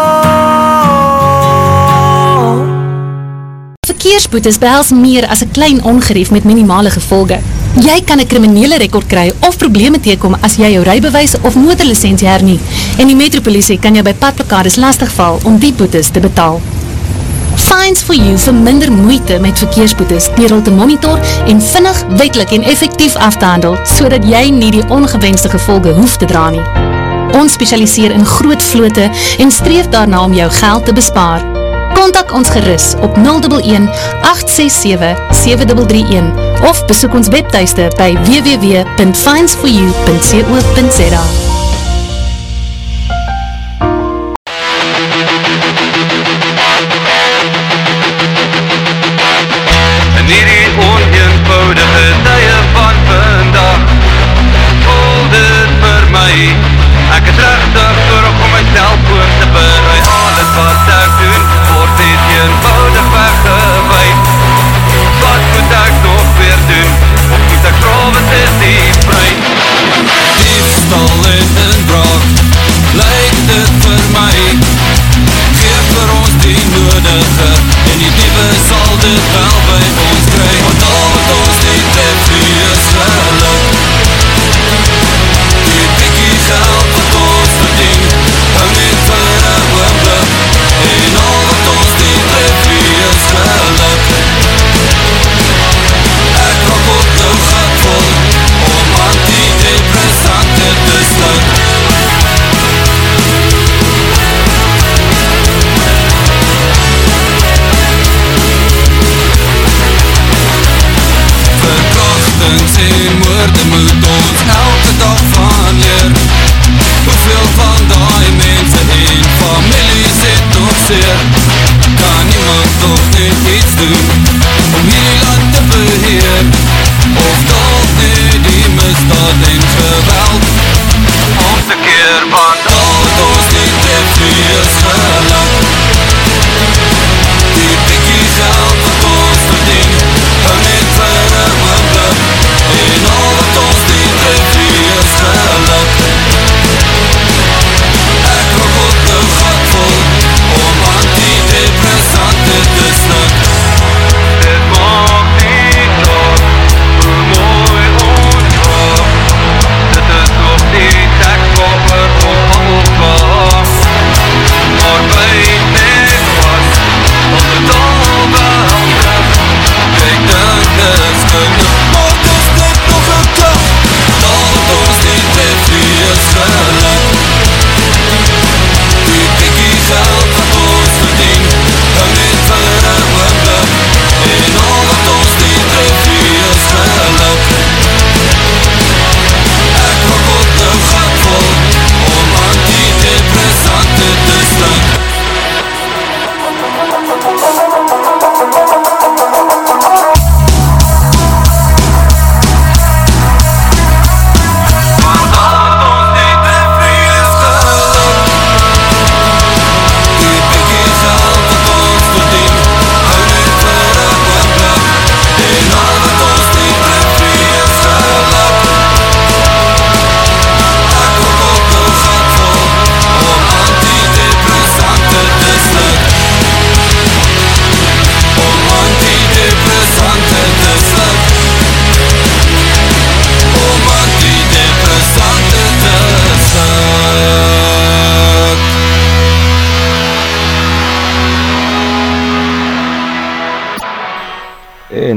Verkeersboetes behels meer as 'n klein ongerief met minimale gevolge. Jy kan 'n kriminele rekord kry of probleme teekom as jy jou rybewys of motorlisensie hernie en die metropolisie kan jou by padplekades lastigval om die boetes te betaal. Fines for you vir minder moeite met verkeersboetes deur hul te monitor en vinnig, wetlik en effektief af te handel sodat jy nie die ongewenste gevolge hoef te dra nie. Ons spesialiseer in groot vlote en streef daarna om jou geld te bespaar. Kontak ons gerus op 011 867 7331 of besoek ons webtuiste by www.finds4u.co.za.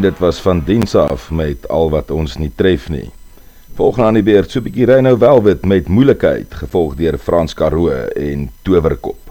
dit was van diens af met al wat ons nie tref nie. Volgende aan die beurt so 'n bietjie Reynou Velvet met moeilikheid gevolg deur Frans Karoo en Towerkop.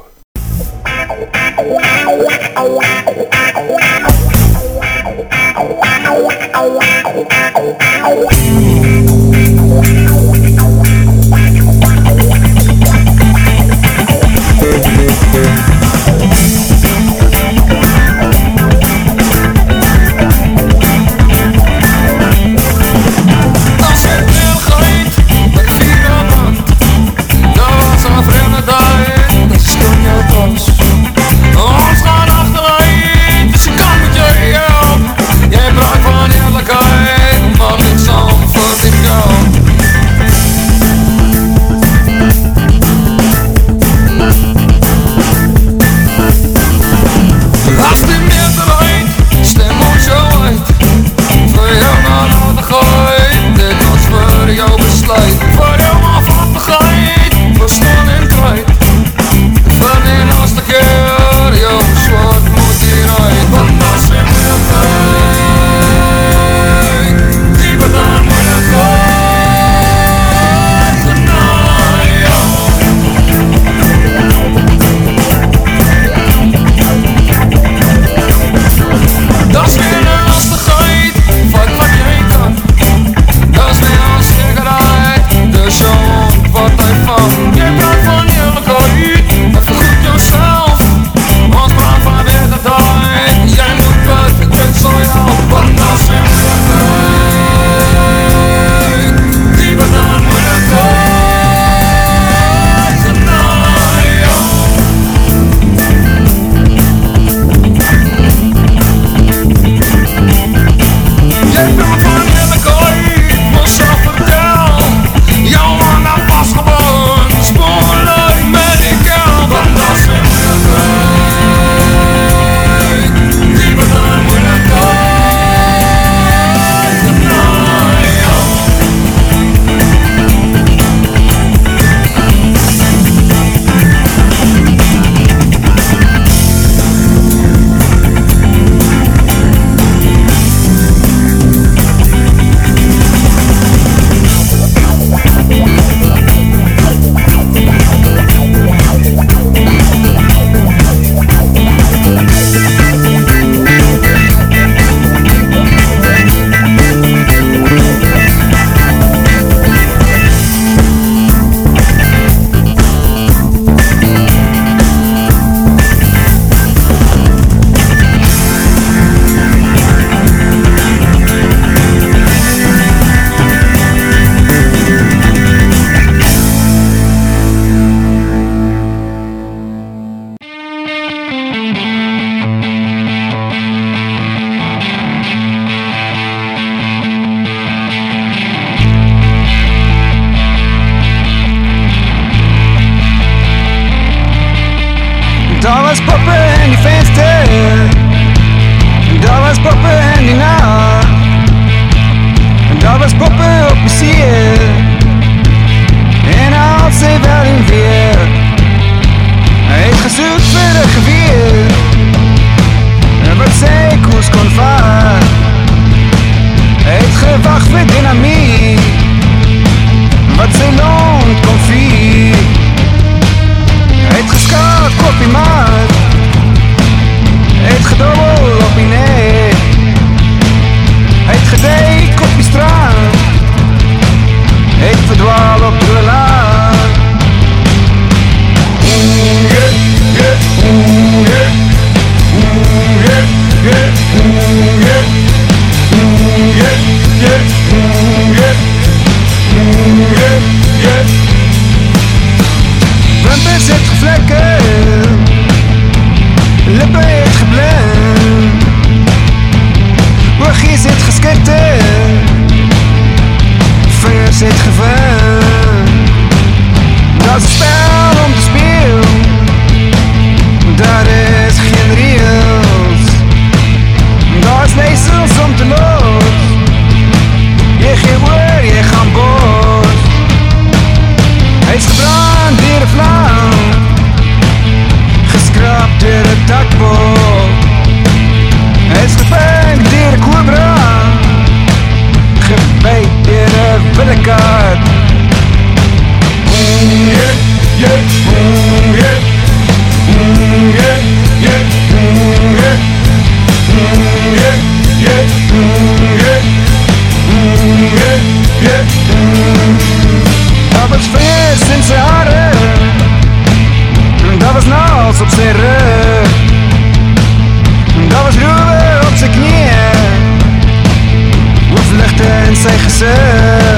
lekker. Dat was vers in zijn haren. Dat was nals op zijn rug. Dat was ruwe op zijn knieën. Hoe lichten in zijn gezicht.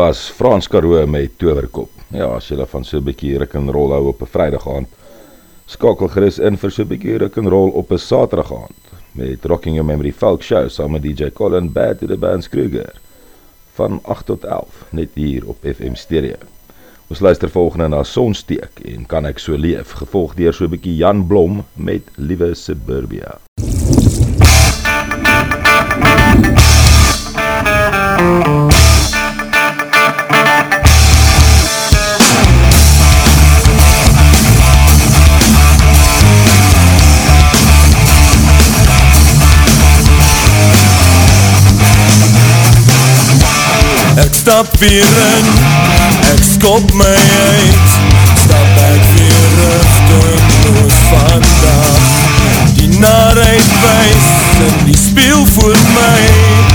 Was Frans Karoo met Towerkop. Ja, as jy van so 'n bietjie ruk en rol hou op 'n Vrydag aand, skakel gerus in vir so 'n bietjie ruk en rol op 'n Saterdag aand met Rocking Your Memory Folk Show saam met DJ Colin Bad to the Bands Kruger van 8 tot 11 net hier op FM Stereo. Ons luister volgende na Sonsteek en kan ek so leef, gevolg deur so 'n bietjie Jan Blom met Liewe Suburbia. Ek stap weer in, ek skop my uit. Stap ek weer richtingloos vandag. Die narheid wys in die spiel voor my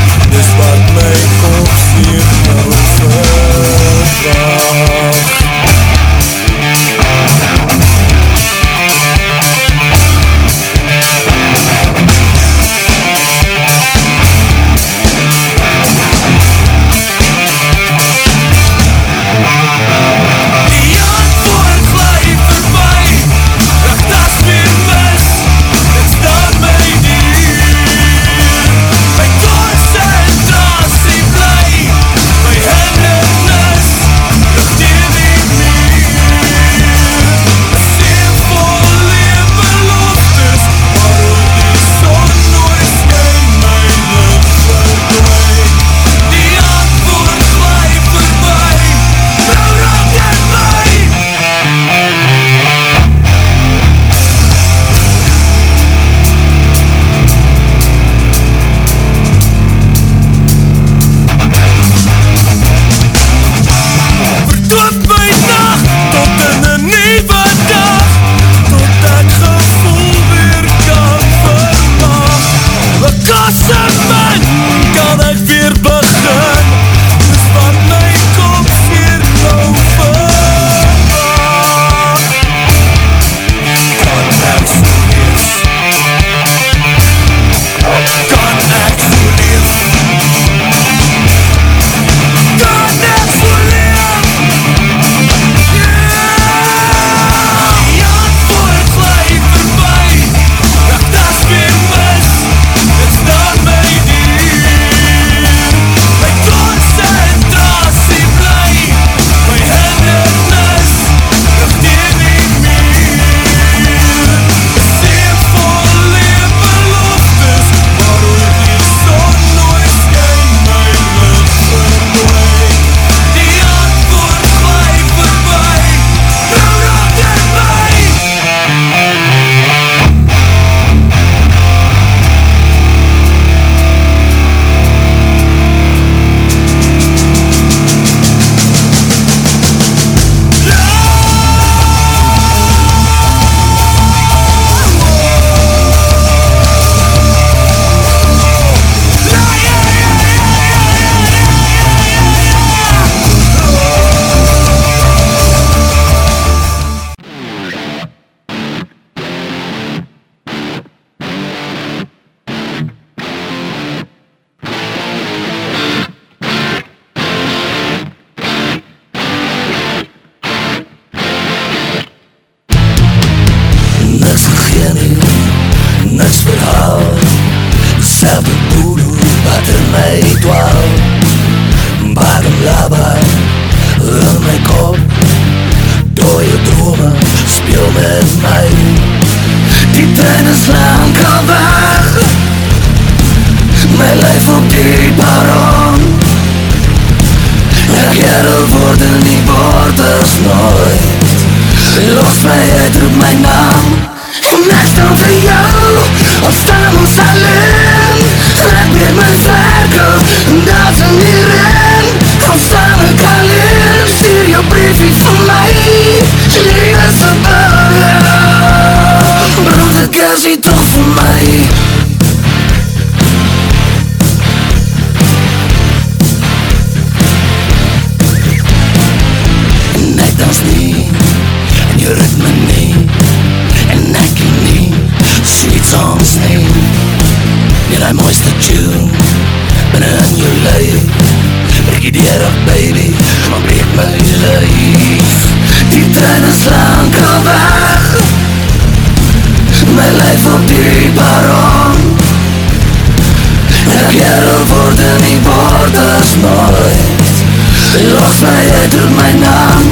Gerel worden die borders nooit Los my, jy doen my naam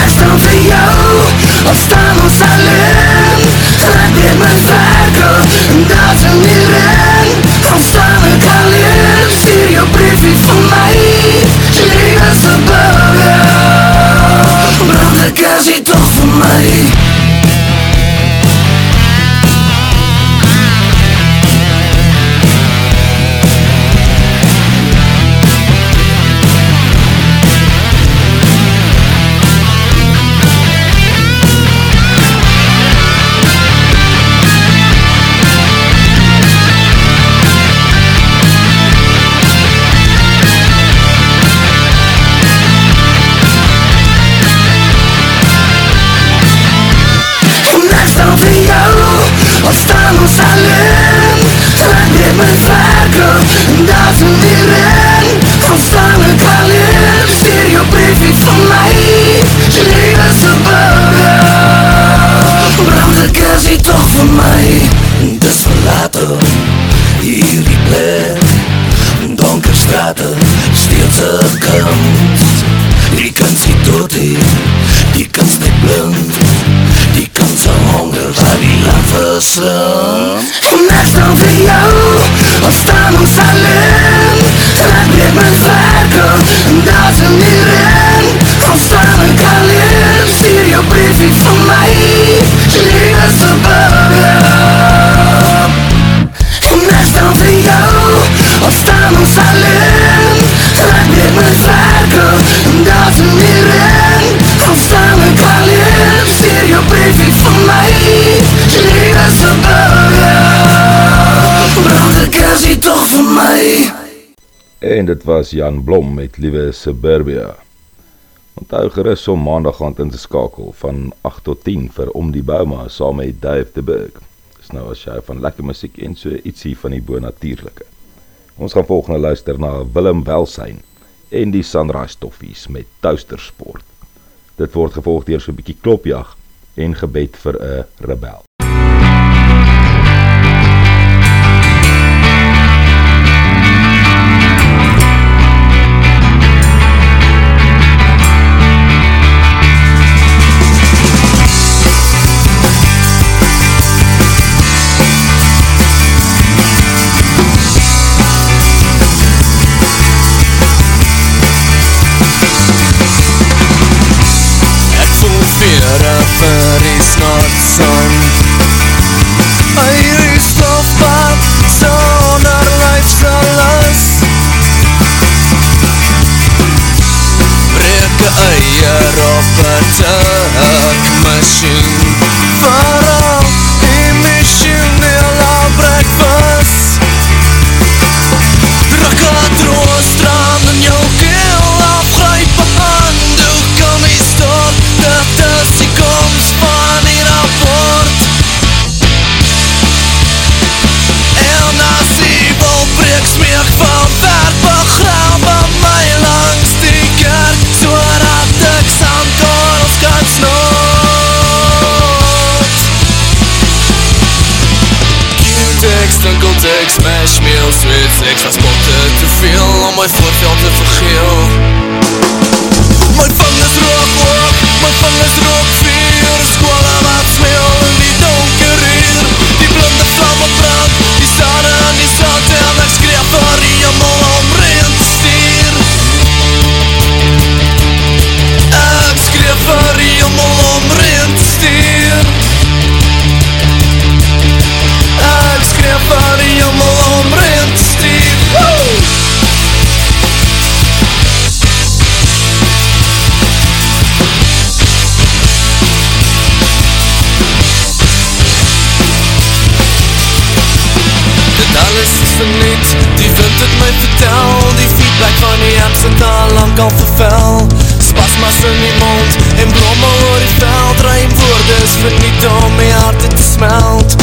Ek staan vir jou Ons staan ons alleen Trek weer my cirkel En daar in die ren Kom staan ek alleen Stuur jou briefie vir my Jy was een burger Brand ek as jy toch vir my dit was Jan Blom met Liewe Suburbia. Onthou gerus om maandag aand in te skakel van 8 tot 10 vir Om die Bouma saam met Dave de Burg. Dis nou as jy van lekker musiek en so ietsie van die bonatuurlike. Ons gaan volgende luister na Willem Welsyn en die Sunrise Toffies met Toustersport. Dit word gevolg deur so 'n bietjie klopjag en gebed vir 'n rebel. sun I really stop but so not right for us Река аэропортак машин Fuck smash meals with extra spotte te veel om my voorveld te vergeel My vingers raak op, my vingers raak al vervel. Spasmas in die mond en blomme oor die veld. Ruim woorde is verniet om my harte te smelt.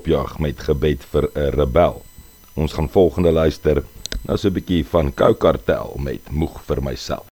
opjag met gebed vir 'n rebel. Ons gaan volgende luister na so 'n bietjie van Kou Kartel met moeg vir myself.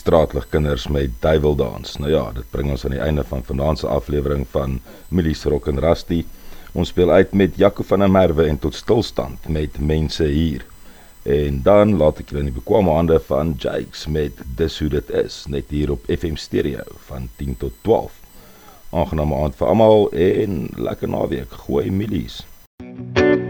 Straatligkinders met Duiveldans. Nou ja, dit bring ons aan die einde van vanaandse aflewering van Milies Rock en Rusty. Ons speel uit met Jaco van der Merwe en tot stilstand met mense hier. En dan laat ek julle in die bekwame hande van Jakes met Dis hoe dit is, net hier op FM Stereo van 10 tot 12. Aangename aand vir almal en lekker naweek. Goeie milies. Hier